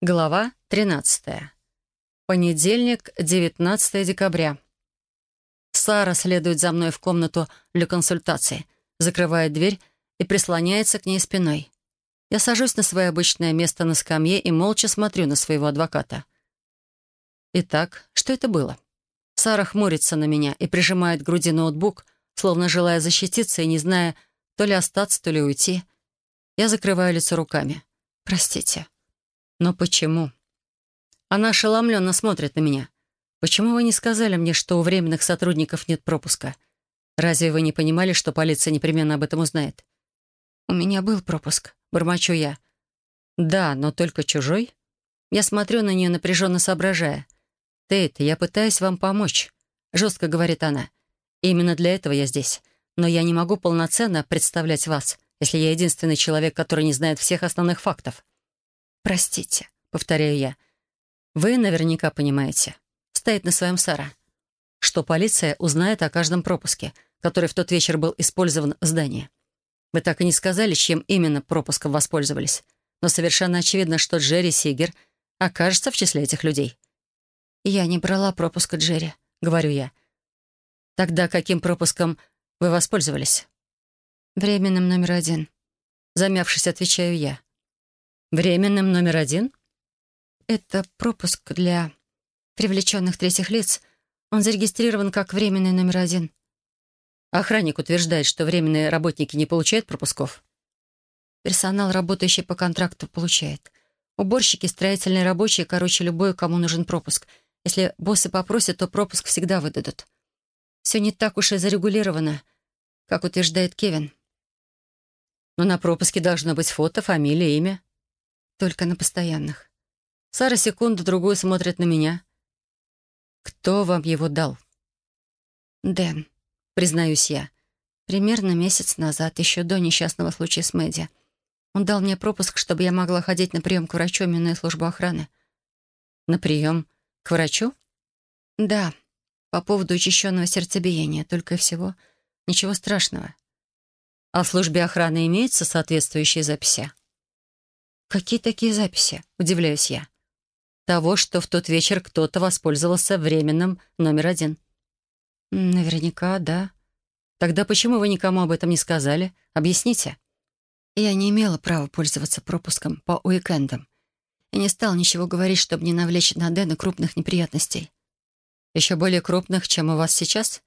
Глава 13. Понедельник, 19 декабря. Сара следует за мной в комнату для консультации, закрывает дверь и прислоняется к ней спиной. Я сажусь на свое обычное место на скамье и молча смотрю на своего адвоката. Итак, что это было? Сара хмурится на меня и прижимает к груди ноутбук, словно желая защититься и не зная, то ли остаться, то ли уйти. Я закрываю лицо руками. «Простите». Но почему? Она ошеломленно смотрит на меня. Почему вы не сказали мне, что у временных сотрудников нет пропуска? Разве вы не понимали, что полиция непременно об этом узнает? У меня был пропуск, бормочу я. Да, но только чужой. Я смотрю на нее, напряженно соображая. «Тейт, я пытаюсь вам помочь», — жестко говорит она. «Именно для этого я здесь. Но я не могу полноценно представлять вас, если я единственный человек, который не знает всех основных фактов. «Простите», — повторяю я. «Вы наверняка понимаете», — стоит на своем Сара, «что полиция узнает о каждом пропуске, который в тот вечер был использован в здании. Вы так и не сказали, чем именно пропуском воспользовались, но совершенно очевидно, что Джерри Сигер окажется в числе этих людей». «Я не брала пропуска Джерри», — говорю я. «Тогда каким пропуском вы воспользовались?» «Временным номер один», — замявшись, отвечаю я. Временным номер один? Это пропуск для привлеченных третьих лиц. Он зарегистрирован как временный номер один. Охранник утверждает, что временные работники не получают пропусков. Персонал, работающий по контракту, получает. Уборщики, строительные рабочие, короче, любой, кому нужен пропуск. Если боссы попросят, то пропуск всегда выдадут. Все не так уж и зарегулировано, как утверждает Кевин. Но на пропуске должно быть фото, фамилия, имя. Только на постоянных. Сара секунду-другую смотрит на меня. «Кто вам его дал?» «Дэн», — признаюсь я. Примерно месяц назад, еще до несчастного случая с Мэдди. Он дал мне пропуск, чтобы я могла ходить на прием к врачу, минуя службу охраны. «На прием? К врачу?» «Да, по поводу учащенного сердцебиения, только и всего. Ничего страшного». «А в службе охраны имеются соответствующие записи?» «Какие такие записи?» — удивляюсь я. «Того, что в тот вечер кто-то воспользовался временным номер один». «Наверняка, да». «Тогда почему вы никому об этом не сказали? Объясните». Я не имела права пользоваться пропуском по уикендам и не стала ничего говорить, чтобы не навлечь на Дэна крупных неприятностей. «Еще более крупных, чем у вас сейчас?»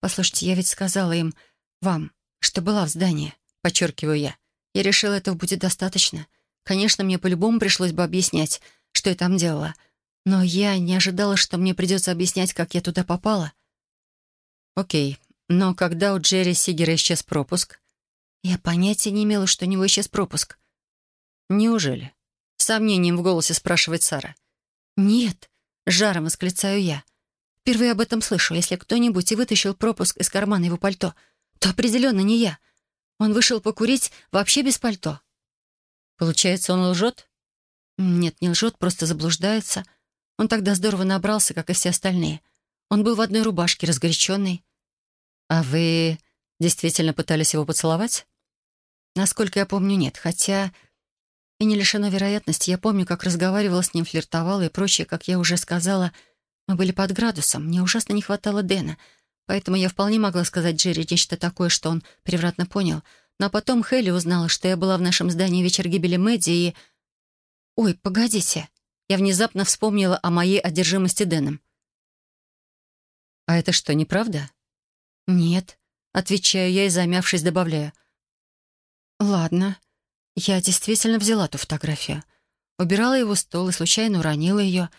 «Послушайте, я ведь сказала им, вам, что была в здании», — подчеркиваю я. «Я решила, этого будет достаточно. Конечно, мне по-любому пришлось бы объяснять, что я там делала. Но я не ожидала, что мне придется объяснять, как я туда попала. Окей, но когда у Джерри Сигера исчез пропуск? Я понятия не имела, что у него исчез пропуск. Неужели? С сомнением в голосе спрашивает Сара. Нет, жаром восклицаю я. Впервые об этом слышу. Если кто-нибудь и вытащил пропуск из кармана его пальто, то определенно не я. Он вышел покурить вообще без пальто. Получается, он лжет? Нет, не лжет, просто заблуждается. Он тогда здорово набрался, как и все остальные. Он был в одной рубашке, разгоряченный. А вы действительно пытались его поцеловать? Насколько я помню, нет. Хотя и не лишено вероятности. Я помню, как разговаривала с ним, флиртовала и прочее. Как я уже сказала, мы были под градусом. Мне ужасно не хватало Дэна. Поэтому я вполне могла сказать Джерри нечто такое, что он превратно понял — но потом Хелли узнала, что я была в нашем здании вечер гибели Мэдди и... Ой, погодите. Я внезапно вспомнила о моей одержимости Дэном. «А это что, неправда?» «Нет», — отвечаю я и, замявшись, добавляю. «Ладно, я действительно взяла ту фотографию. Убирала его стол и случайно уронила ее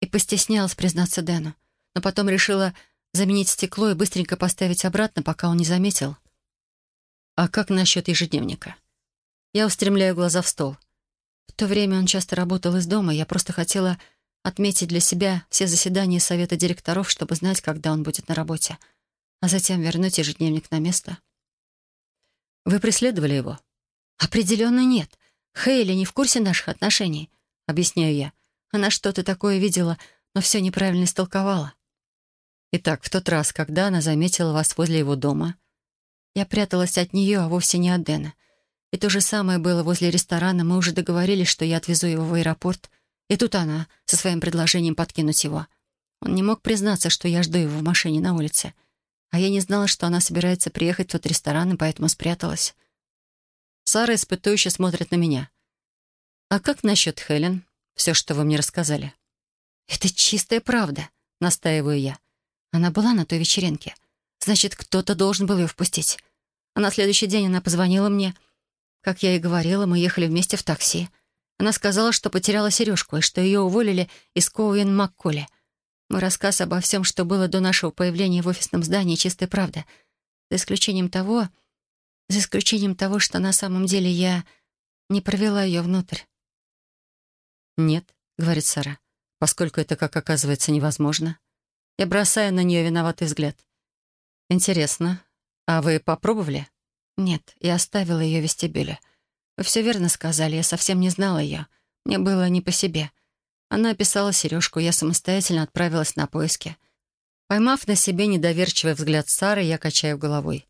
и постеснялась признаться Дэну, но потом решила заменить стекло и быстренько поставить обратно, пока он не заметил. «А как насчет ежедневника?» Я устремляю глаза в стол. В то время он часто работал из дома, я просто хотела отметить для себя все заседания совета директоров, чтобы знать, когда он будет на работе, а затем вернуть ежедневник на место. «Вы преследовали его?» «Определенно нет. Хейли не в курсе наших отношений», — объясняю я. Она что-то такое видела, но все неправильно истолковала. Итак, в тот раз, когда она заметила вас возле его дома, я пряталась от нее, а вовсе не от Дэна. И то же самое было возле ресторана. Мы уже договорились, что я отвезу его в аэропорт, И тут она со своим предложением подкинуть его. Он не мог признаться, что я жду его в машине на улице. А я не знала, что она собирается приехать в тот ресторан, и поэтому спряталась. Сара испытующе смотрит на меня. «А как насчет Хелен? Все, что вы мне рассказали?» «Это чистая правда», — настаиваю я. Она была на той вечеринке. Значит, кто-то должен был ее впустить. А на следующий день она позвонила мне. Как я и говорила, мы ехали вместе в такси. Она сказала, что потеряла сережку и что ее уволили из Коуэн Макколи. Мой рассказ обо всем, что было до нашего появления в офисном здании, чистая правда. За исключением того... За исключением того, что на самом деле я не провела ее внутрь. «Нет», — говорит Сара, поскольку это, как оказывается, невозможно. Я бросаю на нее виноватый взгляд. «Интересно, а вы попробовали?» «Нет, я оставила ее в вестибюле. Вы все верно сказали, я совсем не знала ее. Мне было не по себе. Она описала сережку, я самостоятельно отправилась на поиски. Поймав на себе недоверчивый взгляд Сары, я качаю головой.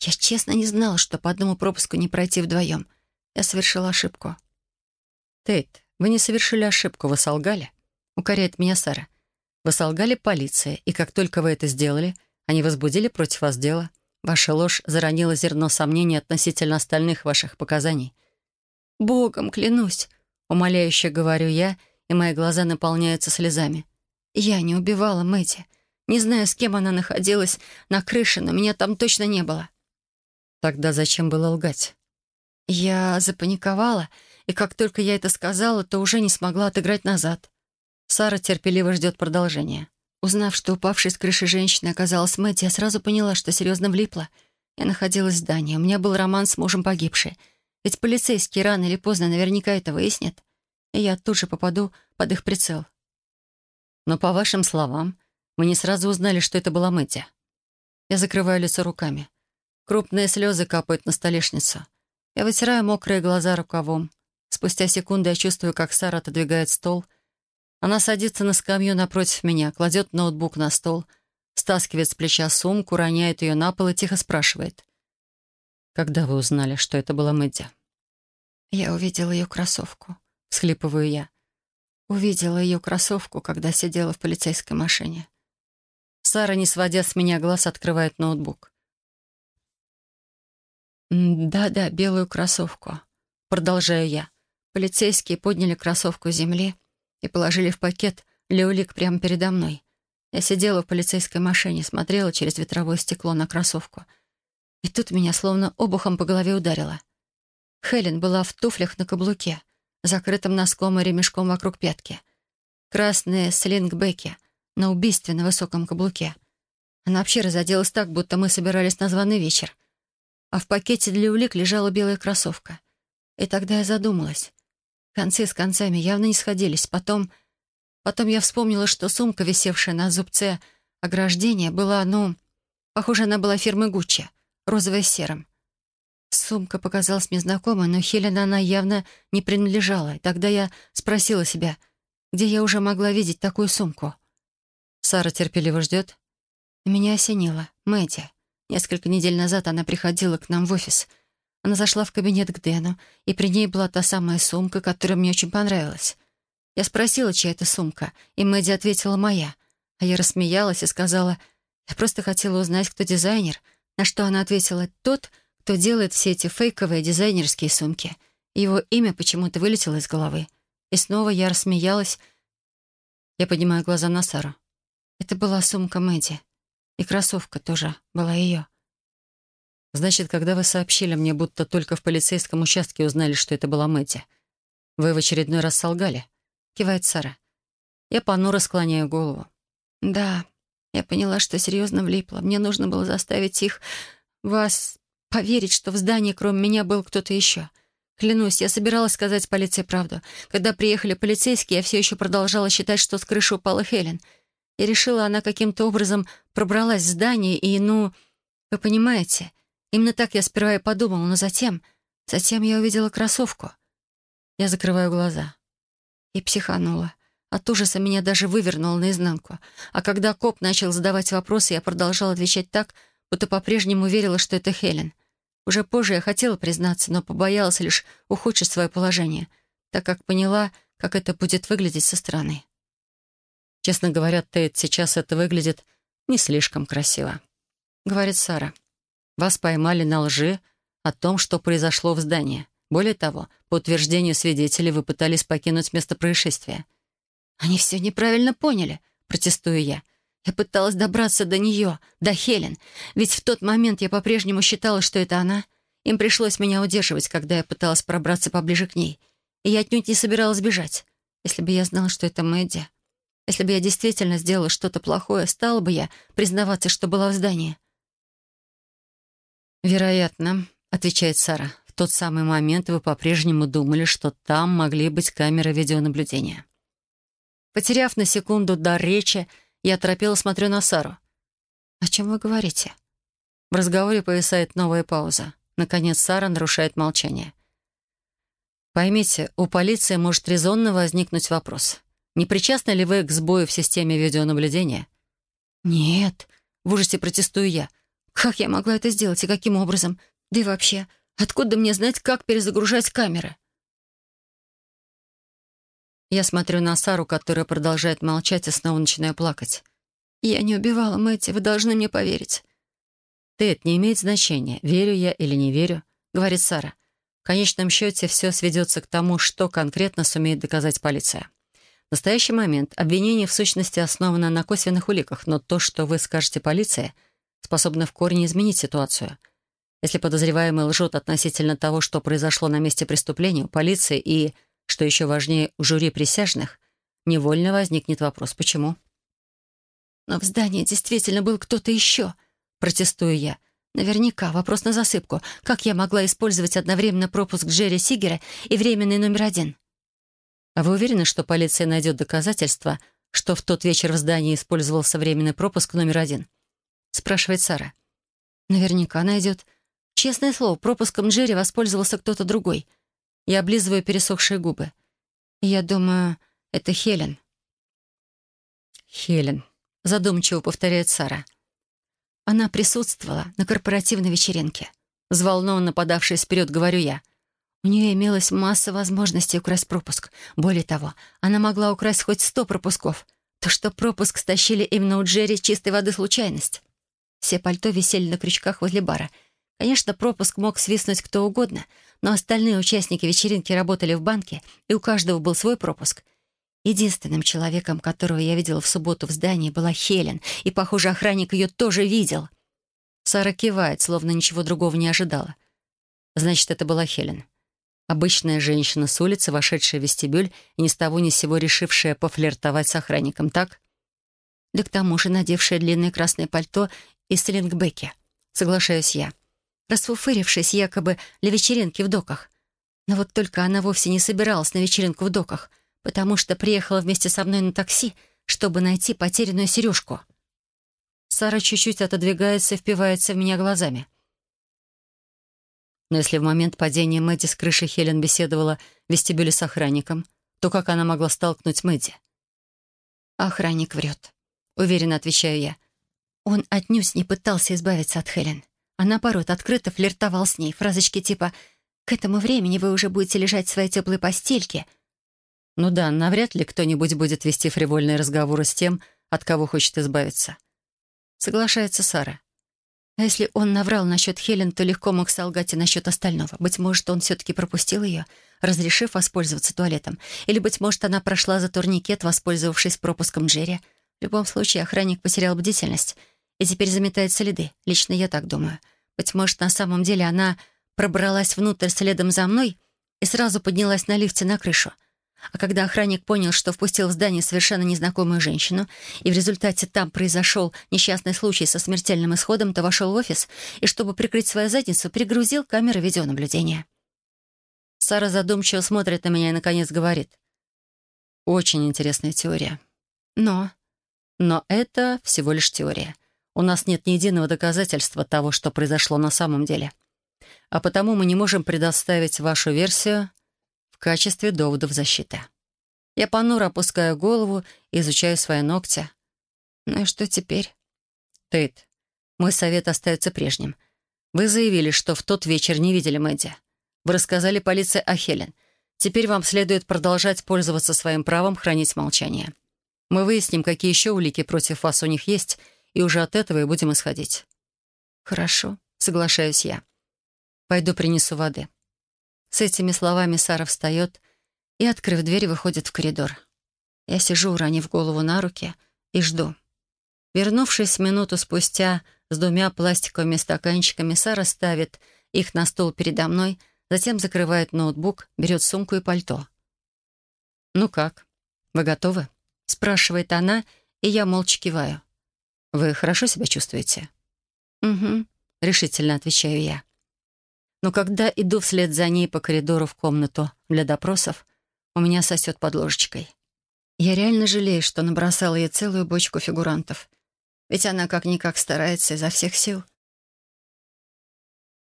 Я честно не знала, что по одному пропуску не пройти вдвоем. Я совершила ошибку. «Тейт, вы не совершили ошибку, вы солгали?» — укоряет меня Сара. «Вы солгали полиции, и как только вы это сделали, они возбудили против вас дело. Ваша ложь заронила зерно сомнений относительно остальных ваших показаний. «Богом клянусь», — умоляюще говорю я, и мои глаза наполняются слезами. «Я не убивала Мэти. Не знаю, с кем она находилась на крыше, но меня там точно не было». «Тогда зачем было лгать?» Я запаниковала, и как только я это сказала, то уже не смогла отыграть назад. Сара терпеливо ждет продолжения. Узнав, что упавшей с крыши женщины оказалась Мэтти, я сразу поняла, что серьезно влипла. Я находилась в здании, у меня был роман с мужем погибшей. Ведь полицейские рано или поздно наверняка это выяснят, и я тут же попаду под их прицел. Но, по вашим словам, вы не сразу узнали, что это была Мэтти. Я закрываю лицо руками. Крупные слезы капают на столешницу. Я вытираю мокрые глаза рукавом. Спустя секунду я чувствую, как Сара отодвигает стол — она садится на скамью напротив меня, кладет ноутбук на стол, стаскивает с плеча сумку, роняет ее на пол и тихо спрашивает. «Когда вы узнали, что это была Мэдди?» «Я увидела ее кроссовку», — всхлипываю я. Увидела ее кроссовку, когда сидела в полицейской машине. Сара, не сводя с меня глаз, открывает ноутбук. «Да-да, белую кроссовку», — продолжаю я. Полицейские подняли кроссовку с земли, и положили в пакет для улик прямо передо мной. Я сидела в полицейской машине, смотрела через ветровое стекло на кроссовку. И тут меня словно обухом по голове ударило. Хелен была в туфлях на каблуке, закрытым носком и ремешком вокруг пятки. Красные слингбеки на убийственно высоком каблуке. Она вообще разоделась так, будто мы собирались на званый вечер. А в пакете для улик лежала белая кроссовка. И тогда я задумалась. Концы с концами явно не сходились. Потом... Потом я вспомнила, что сумка, висевшая на зубце ограждения, была, ну... Похоже, она была фирмы Гуччи, розовая с серым. Сумка показалась мне знакомой, но Хелена она явно не принадлежала. Тогда я спросила себя, где я уже могла видеть такую сумку. Сара терпеливо ждет. Меня осенило. Мэдди. Несколько недель назад она приходила к нам в офис — она зашла в кабинет к Дэну, и при ней была та самая сумка, которая мне очень понравилась. Я спросила, чья это сумка, и Мэдди ответила «моя». А я рассмеялась и сказала, я просто хотела узнать, кто дизайнер, на что она ответила «тот, кто делает все эти фейковые дизайнерские сумки». Его имя почему-то вылетело из головы. И снова я рассмеялась. Я поднимаю глаза на Сару. Это была сумка Мэдди. И кроссовка тоже была ее. Значит, когда вы сообщили мне, будто только в полицейском участке узнали, что это была Мэтти, вы в очередной раз солгали?» — кивает Сара. Я понуро склоняю голову. «Да, я поняла, что серьезно влипла. Мне нужно было заставить их, вас, поверить, что в здании кроме меня был кто-то еще. Клянусь, я собиралась сказать полиции правду. Когда приехали полицейские, я все еще продолжала считать, что с крыши упала Хелен. Я решила, она каким-то образом пробралась в здание, и, ну, вы понимаете, Именно так я сперва и подумала, но затем... Затем я увидела кроссовку. Я закрываю глаза. И психанула. От ужаса меня даже вывернуло наизнанку. А когда коп начал задавать вопросы, я продолжала отвечать так, будто по-прежнему верила, что это Хелен. Уже позже я хотела признаться, но побоялась лишь ухудшить свое положение, так как поняла, как это будет выглядеть со стороны. Честно говоря, Тейт, сейчас это выглядит не слишком красиво. Говорит Сара. Вас поймали на лжи о том, что произошло в здании. Более того, по утверждению свидетелей, вы пытались покинуть место происшествия. «Они все неправильно поняли», — протестую я. «Я пыталась добраться до нее, до Хелен, ведь в тот момент я по-прежнему считала, что это она. Им пришлось меня удерживать, когда я пыталась пробраться поближе к ней. И я отнюдь не собиралась бежать. Если бы я знала, что это Мэдди, если бы я действительно сделала что-то плохое, стала бы я признаваться, что была в здании. «Вероятно», — отвечает Сара. «В тот самый момент вы по-прежнему думали, что там могли быть камеры видеонаблюдения». Потеряв на секунду дар речи, я торопела смотрю на Сару. «О чем вы говорите?» В разговоре повисает новая пауза. Наконец Сара нарушает молчание. Поймите, у полиции может резонно возникнуть вопрос. Не причастны ли вы к сбою в системе видеонаблюдения? «Нет», — в ужасе протестую я. Как я могла это сделать и каким образом? Да и вообще, откуда мне знать, как перезагружать камеры? Я смотрю на Сару, которая продолжает молчать, и снова начинаю плакать. «Я не убивала Мэтти, вы должны мне поверить». «Тед, не имеет значения, верю я или не верю», — говорит Сара. В конечном счете все сведется к тому, что конкретно сумеет доказать полиция. В настоящий момент обвинение в сущности основано на косвенных уликах, но то, что вы скажете полиции, способны в корне изменить ситуацию. Если подозреваемый лжет относительно того, что произошло на месте преступления, у полиции и, что еще важнее, у жюри присяжных, невольно возникнет вопрос «почему?». «Но в здании действительно был кто-то еще», — протестую я. «Наверняка вопрос на засыпку. Как я могла использовать одновременно пропуск Джерри Сигера и временный номер один?» «А вы уверены, что полиция найдет доказательства, что в тот вечер в здании использовался временный пропуск номер один?» Спрашивает Сара. Наверняка найдет. Честное слово, пропуском Джерри воспользовался кто-то другой. Я облизываю пересохшие губы. Я думаю, это Хелен. Хелен. Задумчиво повторяет Сара. Она присутствовала на корпоративной вечеринке. Взволнованно подавшись вперед, говорю я. У нее имелась масса возможностей украсть пропуск. Более того, она могла украсть хоть сто пропусков. То, что пропуск стащили именно у Джерри, чистой воды случайность. Все пальто висели на крючках возле бара. Конечно, пропуск мог свистнуть кто угодно, но остальные участники вечеринки работали в банке, и у каждого был свой пропуск. Единственным человеком, которого я видела в субботу в здании, была Хелен, и, похоже, охранник ее тоже видел. Сара кивает, словно ничего другого не ожидала. Значит, это была Хелен. Обычная женщина с улицы, вошедшая в вестибюль и ни с того ни с сего решившая пофлиртовать с охранником, так? Да к тому же надевшая длинное красное пальто и слингбеке. Соглашаюсь я. Расфуфырившись якобы для вечеринки в доках. Но вот только она вовсе не собиралась на вечеринку в доках, потому что приехала вместе со мной на такси, чтобы найти потерянную сережку. Сара чуть-чуть отодвигается и впивается в меня глазами. Но если в момент падения Мэдди с крыши Хелен беседовала в вестибюле с охранником, то как она могла столкнуть Мэдди? «Охранник врет», — уверенно отвечаю я. Он отнюдь не пытался избавиться от Хелен, а наоборот, открыто флиртовал с ней. Фразочки типа «К этому времени вы уже будете лежать в своей теплой постельке». Ну да, навряд ли кто-нибудь будет вести фривольные разговоры с тем, от кого хочет избавиться. Соглашается Сара. А если он наврал насчет Хелен, то легко мог солгать и насчет остального. Быть может, он все-таки пропустил ее, разрешив воспользоваться туалетом. Или, быть может, она прошла за турникет, воспользовавшись пропуском Джерри. В любом случае, охранник потерял бдительность — и теперь заметает следы. Лично я так думаю. Быть может, на самом деле она пробралась внутрь следом за мной и сразу поднялась на лифте на крышу. А когда охранник понял, что впустил в здание совершенно незнакомую женщину, и в результате там произошел несчастный случай со смертельным исходом, то вошел в офис и, чтобы прикрыть свою задницу, перегрузил камеры видеонаблюдения. Сара задумчиво смотрит на меня и, наконец, говорит. «Очень интересная теория. Но...» «Но это всего лишь теория. У нас нет ни единого доказательства того, что произошло на самом деле. А потому мы не можем предоставить вашу версию в качестве доводов защиты. Я понуро опускаю голову и изучаю свои ногти. Ну и что теперь? Тейт, мой совет остается прежним. Вы заявили, что в тот вечер не видели Мэдди. Вы рассказали полиции о Хелен. Теперь вам следует продолжать пользоваться своим правом хранить молчание. Мы выясним, какие еще улики против вас у них есть, и уже от этого и будем исходить». «Хорошо», — соглашаюсь я. «Пойду принесу воды». С этими словами Сара встает и, открыв дверь, выходит в коридор. Я сижу, уронив голову на руки, и жду. Вернувшись минуту спустя с двумя пластиковыми стаканчиками, Сара ставит их на стол передо мной, затем закрывает ноутбук, берет сумку и пальто. «Ну как? Вы готовы?» — спрашивает она, и я молча киваю. «Вы хорошо себя чувствуете?» «Угу», — решительно отвечаю я. Но когда иду вслед за ней по коридору в комнату для допросов, у меня сосет под ложечкой. Я реально жалею, что набросала ей целую бочку фигурантов. Ведь она как-никак старается изо всех сил —